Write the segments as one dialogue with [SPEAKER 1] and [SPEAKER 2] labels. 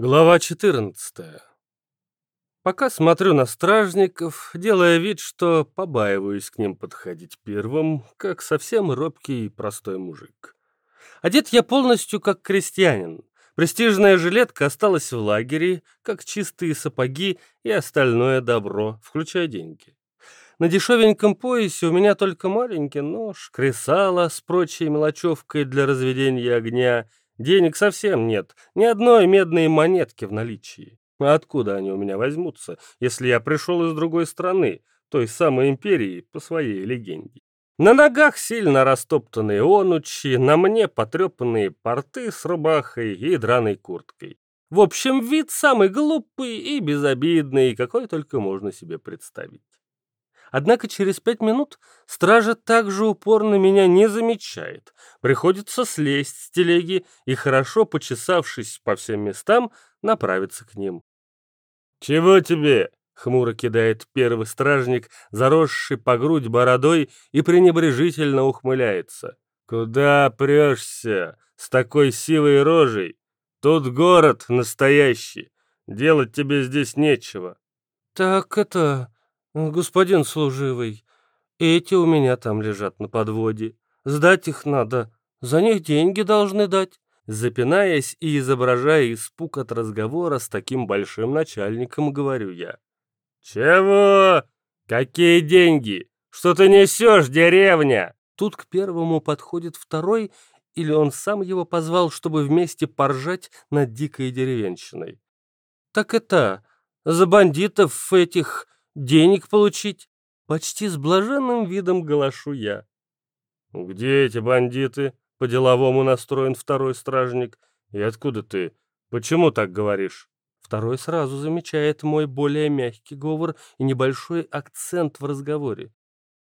[SPEAKER 1] Глава 14. Пока смотрю на стражников, делая вид, что побаиваюсь к ним подходить первым, как совсем робкий и простой мужик. Одет я полностью как крестьянин. Престижная жилетка осталась в лагере, как чистые сапоги и остальное добро, включая деньги. На дешевеньком поясе у меня только маленький нож, кресало с прочей мелочевкой для разведения огня Денег совсем нет, ни одной медной монетки в наличии. А откуда они у меня возьмутся, если я пришел из другой страны, той самой империи, по своей легенде? На ногах сильно растоптанные онучи, на мне потрепанные порты с рубахой и драной курткой. В общем, вид самый глупый и безобидный, какой только можно себе представить. Однако через пять минут стража также упорно меня не замечает. Приходится слезть с телеги и, хорошо почесавшись по всем местам, направиться к ним. «Чего тебе?» — хмуро кидает первый стражник, заросший по грудь бородой и пренебрежительно ухмыляется. «Куда прешься с такой сивой рожей? Тут город настоящий, делать тебе здесь нечего». «Так это...» «Господин служивый, эти у меня там лежат на подводе. Сдать их надо, за них деньги должны дать». Запинаясь и изображая испуг от разговора с таким большим начальником, говорю я. «Чего? Какие деньги? Что ты несешь, деревня?» Тут к первому подходит второй, или он сам его позвал, чтобы вместе поржать над дикой деревенщиной. «Так это, за бандитов этих денег получить. Почти с блаженным видом галашу я. «Где эти бандиты?» — по-деловому настроен второй стражник. «И откуда ты? Почему так говоришь?» Второй сразу замечает мой более мягкий говор и небольшой акцент в разговоре.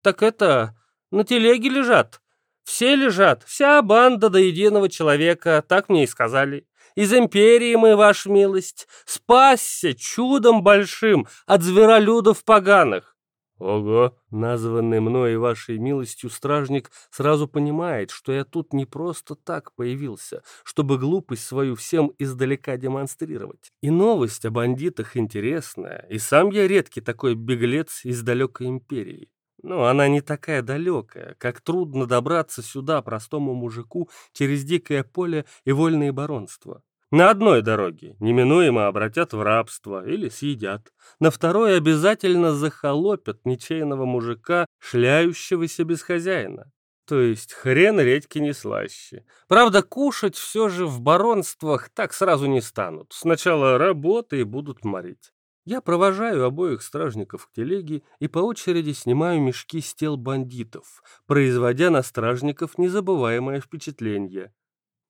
[SPEAKER 1] «Так это, на телеге лежат. Все лежат, вся банда до единого человека, так мне и сказали. Из империи мы, ваша милость, спасся чудом большим от зверолюдов поганых. Ого, названный мной и вашей милостью стражник сразу понимает, что я тут не просто так появился, чтобы глупость свою всем издалека демонстрировать. И новость о бандитах интересная, и сам я редкий такой беглец из далекой империи. Но она не такая далекая, как трудно добраться сюда простому мужику через дикое поле и вольные баронства. На одной дороге неминуемо обратят в рабство или съедят. На второй обязательно захолопят ничейного мужика, шляющегося без хозяина. То есть хрен редьки не слаще. Правда, кушать все же в баронствах так сразу не станут. Сначала работы и будут морить. Я провожаю обоих стражников к телеге и по очереди снимаю мешки с тел бандитов, производя на стражников незабываемое впечатление.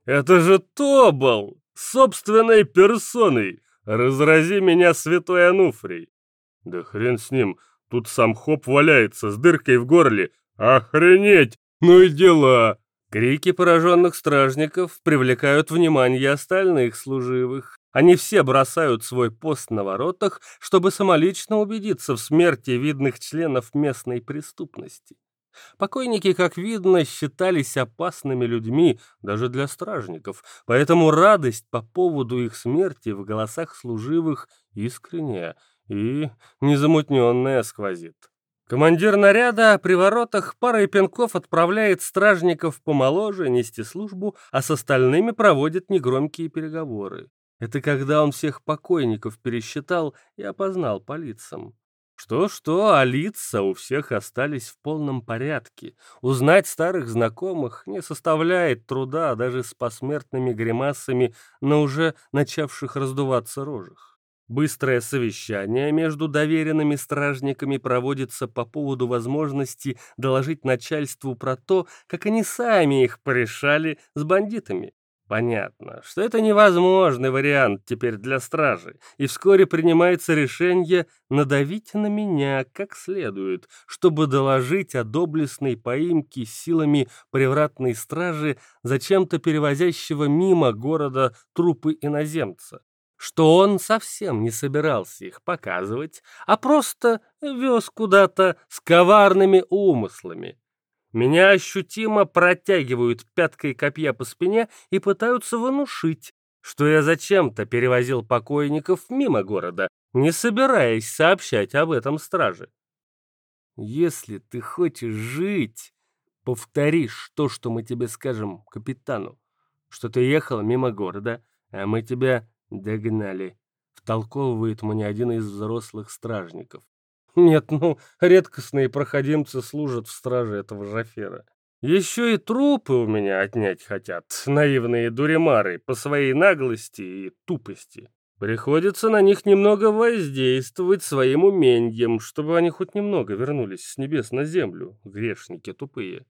[SPEAKER 1] «Это же Тобол! Собственной персоной! Разрази меня, святой Ануфрий!» «Да хрен с ним, тут сам хоп валяется с дыркой в горле! Охренеть! Ну и дела!» Крики пораженных стражников привлекают внимание остальных служивых. Они все бросают свой пост на воротах, чтобы самолично убедиться в смерти видных членов местной преступности. Покойники, как видно, считались опасными людьми даже для стражников, поэтому радость по поводу их смерти в голосах служивых искренняя и незамутненная сквозит. Командир наряда при воротах парой пинков отправляет стражников помоложе нести службу, а с остальными проводит негромкие переговоры. Это когда он всех покойников пересчитал и опознал по лицам. Что-что, а лица у всех остались в полном порядке. Узнать старых знакомых не составляет труда даже с посмертными гримасами на уже начавших раздуваться рожах. Быстрое совещание между доверенными стражниками проводится по поводу возможности доложить начальству про то, как они сами их порешали с бандитами. Понятно, что это невозможный вариант теперь для стражи, и вскоре принимается решение надавить на меня как следует, чтобы доложить о доблестной поимке силами превратной стражи зачем-то перевозящего мимо города трупы иноземца что он совсем не собирался их показывать, а просто вез куда-то с коварными умыслами. Меня ощутимо протягивают пяткой копья по спине и пытаются внушить, что я зачем-то перевозил покойников мимо города, не собираясь сообщать об этом страже. Если ты хочешь жить, повторишь то, что мы тебе скажем капитану, что ты ехал мимо города, а мы тебя догнали, втолковывает мне один из взрослых стражников. Нет, ну, редкостные проходимцы служат в страже этого Жафера. Еще и трупы у меня отнять хотят, наивные дуремары, по своей наглости и тупости. Приходится на них немного воздействовать своим умением, чтобы они хоть немного вернулись с небес на землю, грешники тупые.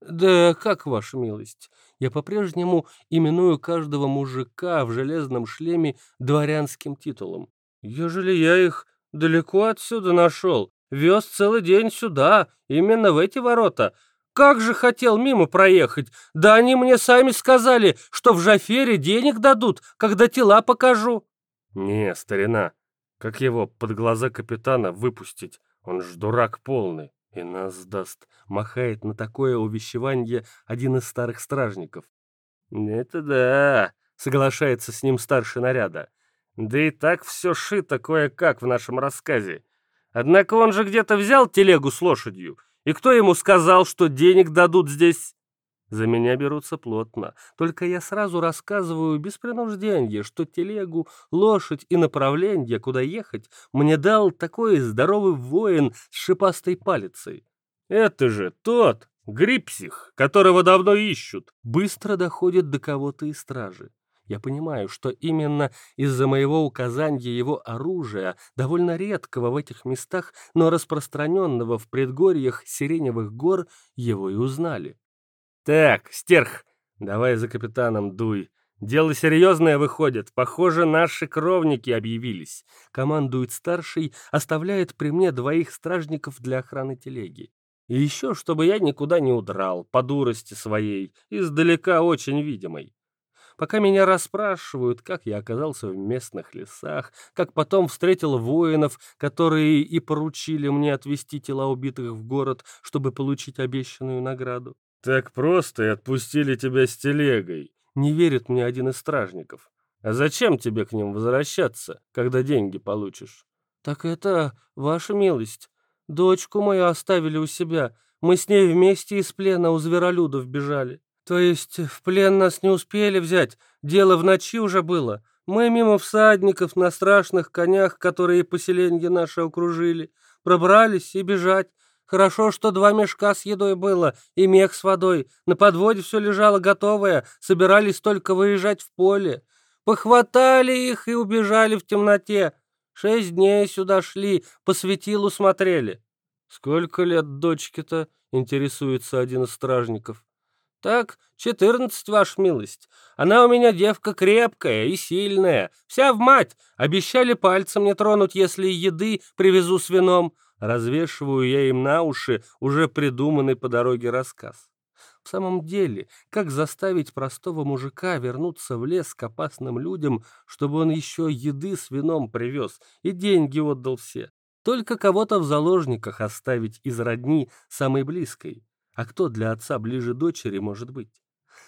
[SPEAKER 1] Да как, ваша милость, я по-прежнему именую каждого мужика в железном шлеме дворянским титулом. Ежели я их далеко отсюда нашел, вез целый день сюда, именно в эти ворота, как же хотел мимо проехать, да они мне сами сказали, что в Жафере денег дадут, когда тела покажу. «Не, старина, как его под глаза капитана выпустить? Он ж дурак полный и нас сдаст», — махает на такое увещевание один из старых стражников. «Это да», — соглашается с ним старший наряда. «Да и так все шито кое-как в нашем рассказе. Однако он же где-то взял телегу с лошадью, и кто ему сказал, что денег дадут здесь?» За меня берутся плотно. Только я сразу рассказываю без принуждения, что телегу, лошадь и направление, куда ехать, мне дал такой здоровый воин с шипастой палицей. Это же тот грипсих, которого давно ищут. Быстро доходит до кого-то из стражи. Я понимаю, что именно из-за моего указания его оружия, довольно редкого в этих местах, но распространенного в предгорьях Сиреневых гор, его и узнали. «Так, стерх, давай за капитаном дуй. Дело серьезное выходит. Похоже, наши кровники объявились. Командует старший, оставляет при мне двоих стражников для охраны телеги. И еще, чтобы я никуда не удрал, по дурости своей, издалека очень видимой. Пока меня расспрашивают, как я оказался в местных лесах, как потом встретил воинов, которые и поручили мне отвезти тела убитых в город, чтобы получить обещанную награду. «Так просто и отпустили тебя с телегой», — не верит мне один из стражников. «А зачем тебе к ним возвращаться, когда деньги получишь?» «Так это ваша милость. Дочку мою оставили у себя. Мы с ней вместе из плена у зверолюдов бежали. То есть в плен нас не успели взять, дело в ночи уже было. Мы мимо всадников на страшных конях, которые поселенье наше окружили, пробрались и бежать. Хорошо, что два мешка с едой было и мех с водой. На подводе все лежало готовое, собирались только выезжать в поле. Похватали их и убежали в темноте. Шесть дней сюда шли, по светилу смотрели. Сколько лет дочке-то, интересуется один из стражников. Так, четырнадцать, ваша милость. Она у меня девка крепкая и сильная, вся в мать. Обещали пальцем не тронуть, если еды привезу с вином. Развешиваю я им на уши уже придуманный по дороге рассказ. В самом деле, как заставить простого мужика вернуться в лес к опасным людям, чтобы он еще еды с вином привез и деньги отдал все? Только кого-то в заложниках оставить из родни самой близкой. А кто для отца ближе дочери может быть?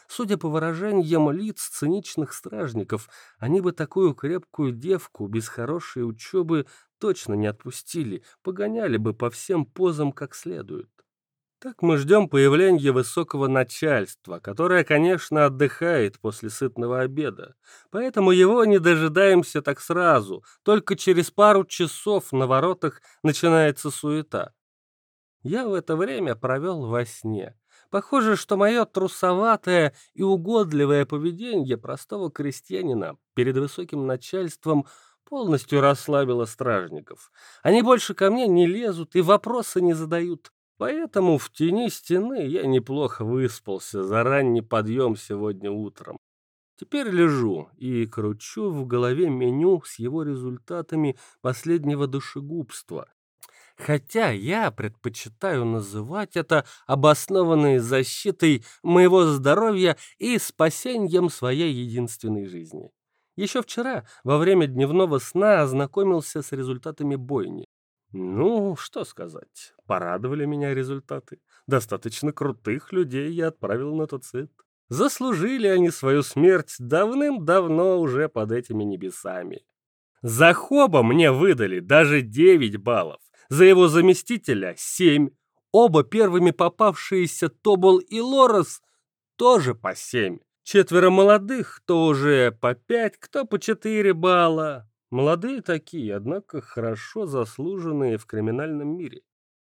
[SPEAKER 1] Судя по выражениям лиц циничных стражников, они бы такую крепкую девку без хорошей учебы точно не отпустили, погоняли бы по всем позам как следует. Так мы ждем появления высокого начальства, которое, конечно, отдыхает после сытного обеда. Поэтому его не дожидаемся так сразу, только через пару часов на воротах начинается суета. Я в это время провел во сне. Похоже, что мое трусоватое и угодливое поведение простого крестьянина перед высоким начальством полностью расслабило стражников. Они больше ко мне не лезут и вопросы не задают. Поэтому в тени стены я неплохо выспался за ранний подъем сегодня утром. Теперь лежу и кручу в голове меню с его результатами последнего душегубства, хотя я предпочитаю называть это обоснованной защитой моего здоровья и спасением своей единственной жизни. Еще вчера, во время дневного сна, ознакомился с результатами бойни. Ну, что сказать, порадовали меня результаты. Достаточно крутых людей я отправил на тот свет. Заслужили они свою смерть давным-давно уже под этими небесами. За Хоба мне выдали даже 9 баллов, за его заместителя 7. Оба первыми попавшиеся Тобол и Лорес тоже по 7. Четверо молодых, то уже по 5, кто по 4 балла. Молодые такие, однако хорошо заслуженные в криминальном мире.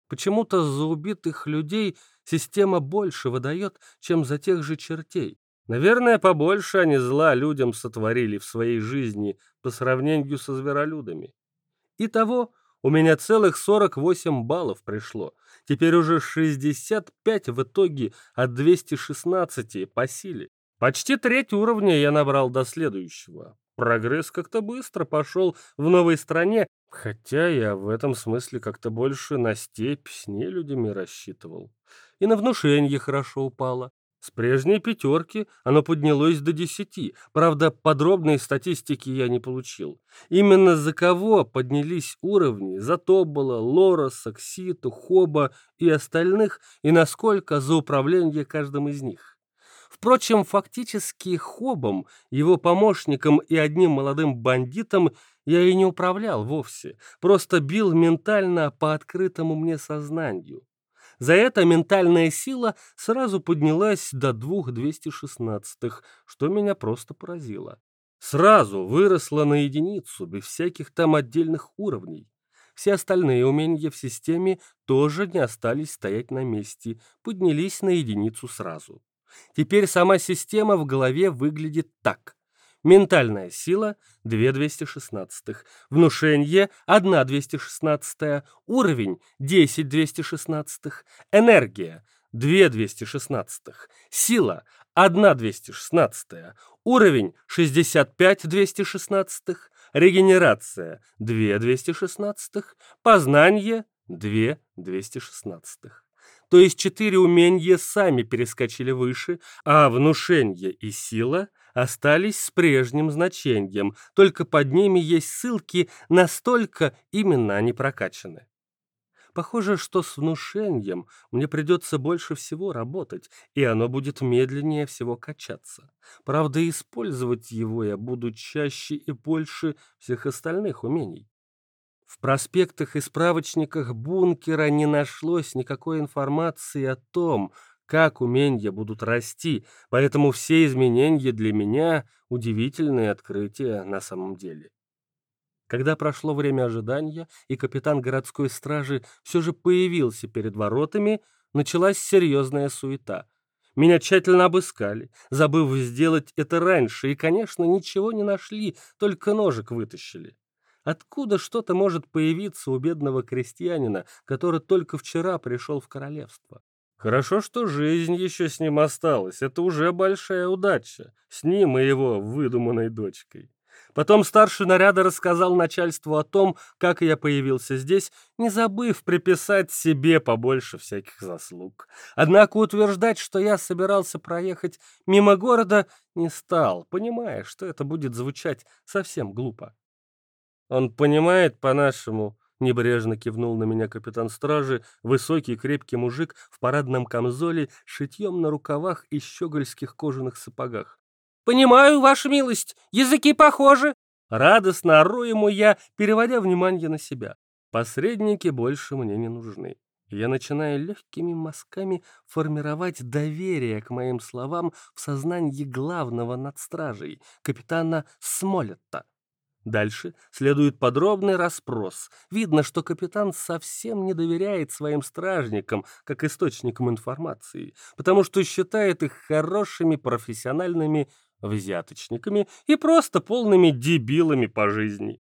[SPEAKER 1] Почему-то за убитых людей система больше выдает, чем за тех же чертей. Наверное, побольше они зла людям сотворили в своей жизни по сравнению со зверолюдами. Итого у меня целых 48 баллов пришло. Теперь уже 65 в итоге от 216 по силе. Почти треть уровня я набрал до следующего. Прогресс как-то быстро пошел в новой стране, хотя я в этом смысле как-то больше на степь с нелюдями рассчитывал. И на внушение хорошо упало. С прежней пятерки оно поднялось до десяти. Правда, подробной статистики я не получил. Именно за кого поднялись уровни, за Тобола, Лора, Сакситу, Хоба и остальных, и насколько за управление каждым из них. Впрочем, фактически Хобом, его помощником и одним молодым бандитом я и не управлял вовсе, просто бил ментально по открытому мне сознанию. За это ментальная сила сразу поднялась до двух 216 что меня просто поразило. Сразу выросла на единицу, без всяких там отдельных уровней. Все остальные умения в системе тоже не остались стоять на месте, поднялись на единицу сразу. Теперь сама система в голове выглядит так. Ментальная сила – 2216, внушение – 1216, уровень – 10216, энергия – 2216, сила – 1216, уровень – 65216, регенерация – 2216, познание – 2216 то есть четыре умения сами перескочили выше, а внушение и сила остались с прежним значением, только под ними есть ссылки, настолько именно они прокачаны. Похоже, что с внушением мне придется больше всего работать, и оно будет медленнее всего качаться. Правда, использовать его я буду чаще и больше всех остальных умений. В проспектах и справочниках бункера не нашлось никакой информации о том, как умения будут расти, поэтому все изменения для меня — удивительные открытия на самом деле. Когда прошло время ожидания, и капитан городской стражи все же появился перед воротами, началась серьезная суета. Меня тщательно обыскали, забыв сделать это раньше, и, конечно, ничего не нашли, только ножик вытащили. Откуда что-то может появиться у бедного крестьянина, который только вчера пришел в королевство? Хорошо, что жизнь еще с ним осталась. Это уже большая удача. С ним и его выдуманной дочкой. Потом старший наряда рассказал начальству о том, как я появился здесь, не забыв приписать себе побольше всяких заслуг. Однако утверждать, что я собирался проехать мимо города, не стал, понимая, что это будет звучать совсем глупо. Он понимает по-нашему, небрежно кивнул на меня капитан стражи, высокий крепкий мужик в парадном камзоле, шитьем на рукавах и щегольских кожаных сапогах. «Понимаю, ваша милость, языки похожи!» Радостно ору ему я, переводя внимание на себя. Посредники больше мне не нужны. Я начинаю легкими мазками формировать доверие к моим словам в сознании главного над стражей, капитана Смолетта. Дальше следует подробный расспрос. Видно, что капитан совсем не доверяет своим стражникам как источникам информации, потому что считает их хорошими профессиональными взяточниками и просто полными дебилами по жизни.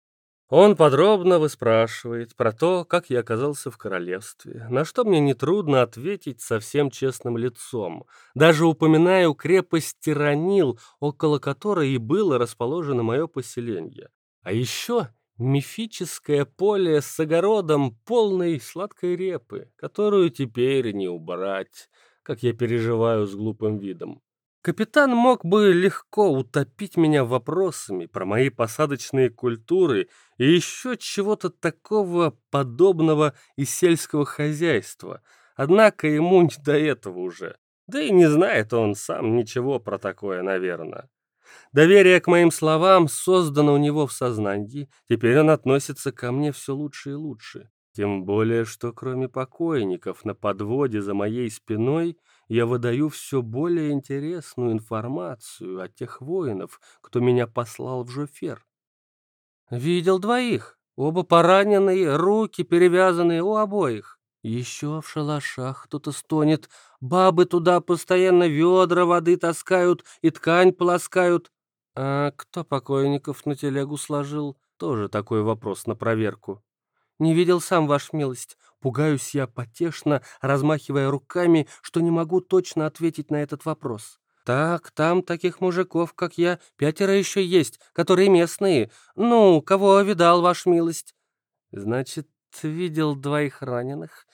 [SPEAKER 1] Он подробно выспрашивает про то, как я оказался в королевстве, на что мне нетрудно ответить совсем честным лицом. Даже упоминаю крепость Тиранил, около которой и было расположено мое поселение. А еще мифическое поле с огородом полной сладкой репы, которую теперь не убрать, как я переживаю с глупым видом. Капитан мог бы легко утопить меня вопросами про мои посадочные культуры и еще чего-то такого подобного из сельского хозяйства, однако ему не до этого уже. Да и не знает он сам ничего про такое, наверное. Доверие к моим словам создано у него в сознании, теперь он относится ко мне все лучше и лучше. Тем более, что кроме покойников на подводе за моей спиной я выдаю все более интересную информацию о тех воинов, кто меня послал в Жофер. Видел двоих, оба пораненные, руки перевязанные у обоих. Еще в шалашах кто-то стонет, бабы туда постоянно ведра воды таскают и ткань полоскают. А кто покойников на телегу сложил? Тоже такой вопрос на проверку. Не видел сам, ваш милость. Пугаюсь я потешно, размахивая руками, что не могу точно ответить на этот вопрос. Так, там таких мужиков, как я, пятеро еще есть, которые местные. Ну, кого видал, ваш милость? Значит, видел двоих раненых?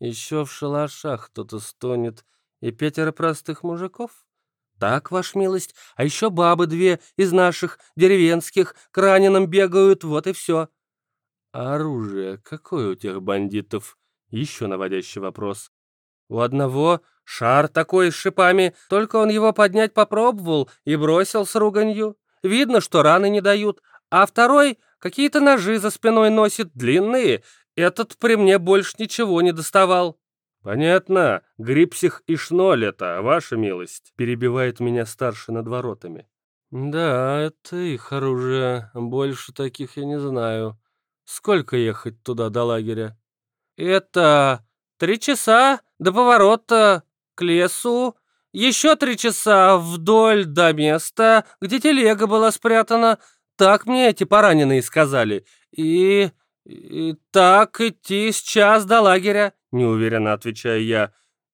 [SPEAKER 1] Еще в шалашах кто-то стонет. И пятеро простых мужиков? Так, ваш милость, а еще бабы две из наших, деревенских, к раненым бегают, вот и все. А оружие какое у тех бандитов? Еще наводящий вопрос. У одного шар такой с шипами, только он его поднять попробовал и бросил с руганью. Видно, что раны не дают. А второй какие-то ножи за спиной носит, длинные. Этот при мне больше ничего не доставал. «Понятно. Грипсих и шноль это, ваша милость», — перебивает меня старший над воротами. «Да, это их оружие. Больше таких я не знаю. Сколько ехать туда до лагеря?» «Это три часа до поворота к лесу. Еще три часа вдоль до места, где телега была спрятана. Так мне эти пораненые сказали. И... и так идти сейчас до лагеря». Неуверенно отвечаю я.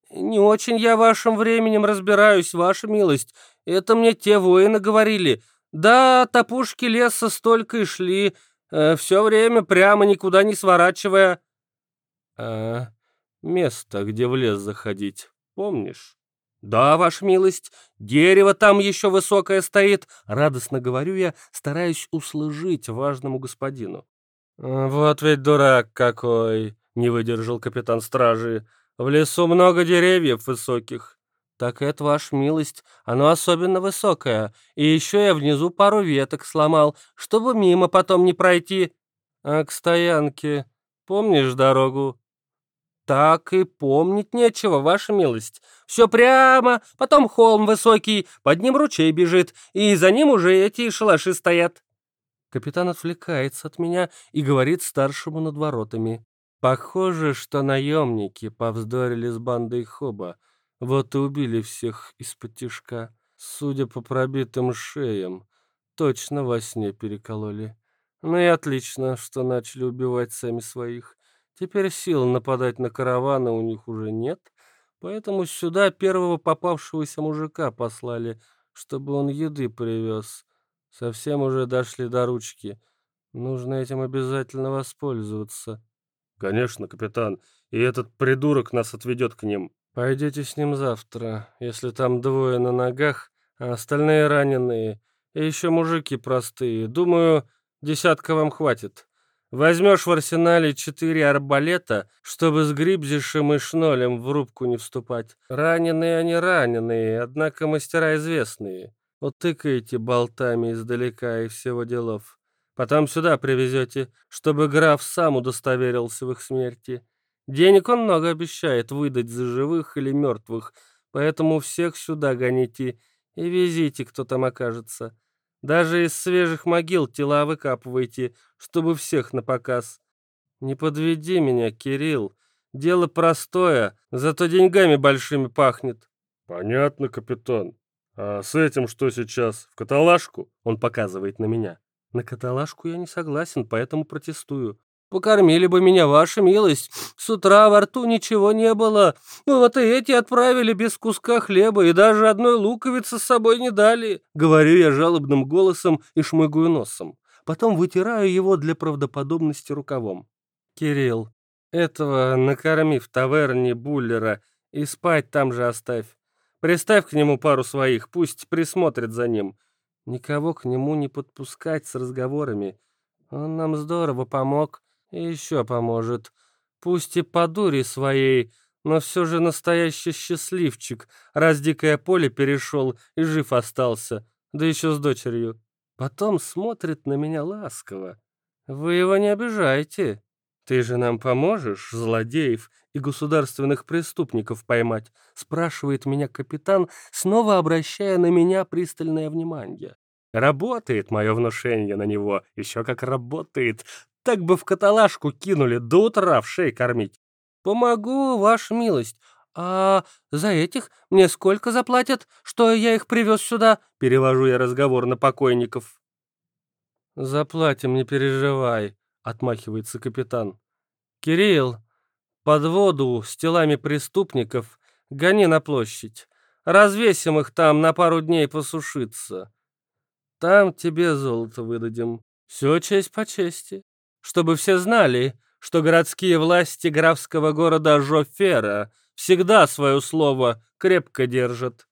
[SPEAKER 1] «Не очень я вашим временем разбираюсь, ваша милость. Это мне те воины говорили. Да, топушки леса столько и шли, э, все время прямо никуда не сворачивая». «А место, где в лес заходить, помнишь?» «Да, ваша милость, дерево там еще высокое стоит», — радостно говорю я, стараюсь услужить важному господину. «Вот ведь дурак какой!» не выдержал капитан стражи. «В лесу много деревьев высоких». «Так это, ваша милость, оно особенно высокое. И еще я внизу пару веток сломал, чтобы мимо потом не пройти. А к стоянке помнишь дорогу?» «Так и помнить нечего, ваша милость. Все прямо, потом холм высокий, под ним ручей бежит, и за ним уже эти шалаши стоят». Капитан отвлекается от меня и говорит старшему над воротами. Похоже, что наемники повздорили с бандой Хоба, вот и убили всех из-под тишка. Судя по пробитым шеям, точно во сне перекололи. Ну и отлично, что начали убивать сами своих. Теперь сил нападать на караваны у них уже нет, поэтому сюда первого попавшегося мужика послали, чтобы он еды привез. Совсем уже дошли до ручки. Нужно этим обязательно воспользоваться. «Конечно, капитан, и этот придурок нас отведет к ним». «Пойдете с ним завтра, если там двое на ногах, а остальные раненые, и еще мужики простые. Думаю, десятка вам хватит. Возьмешь в арсенале четыре арбалета, чтобы с Грибзишем и Шнолем в рубку не вступать. Раненые они раненые, однако мастера известные. Вот тыкаете болтами издалека и всего делов. Потом сюда привезете, чтобы граф сам удостоверился в их смерти. Денег он много обещает выдать за живых или мертвых, поэтому всех сюда гоните и везите, кто там окажется. Даже из свежих могил тела выкапывайте, чтобы всех на показ. Не подведи меня, Кирилл. Дело простое, зато деньгами большими пахнет. Понятно, капитан. А с этим что сейчас? В каталажку? Он показывает на меня. На каталажку я не согласен, поэтому протестую. Покормили бы меня, ваша милость. С утра во рту ничего не было. Вот и эти отправили без куска хлеба и даже одной луковицы с собой не дали. Говорю я жалобным голосом и шмыгаю носом. Потом вытираю его для правдоподобности рукавом. Кирилл, этого накорми в таверне буллера и спать там же оставь. Приставь к нему пару своих, пусть присмотрит за ним. Никого к нему не подпускать с разговорами. Он нам здорово помог и еще поможет. Пусть и по дуре своей, Но все же настоящий счастливчик, раз дикое поле перешел и жив остался, да еще с дочерью. Потом смотрит на меня ласково. Вы его не обижайте. Ты же нам поможешь злодеев и государственных преступников поймать, спрашивает меня капитан, снова обращая на меня пристальное внимание. Работает мое внушение на него, еще как работает. Так бы в каталажку кинули до утра в шей кормить. «Помогу, ваша милость. А за этих мне сколько заплатят, что я их привез сюда?» Перевожу я разговор на покойников. «Заплатим, не переживай», — отмахивается капитан. «Кирилл, под воду с телами преступников гони на площадь. Развесим их там на пару дней посушиться. Там тебе золото выдадим. Все честь по чести. Чтобы все знали, что городские власти графского города Жофера всегда свое слово крепко держат.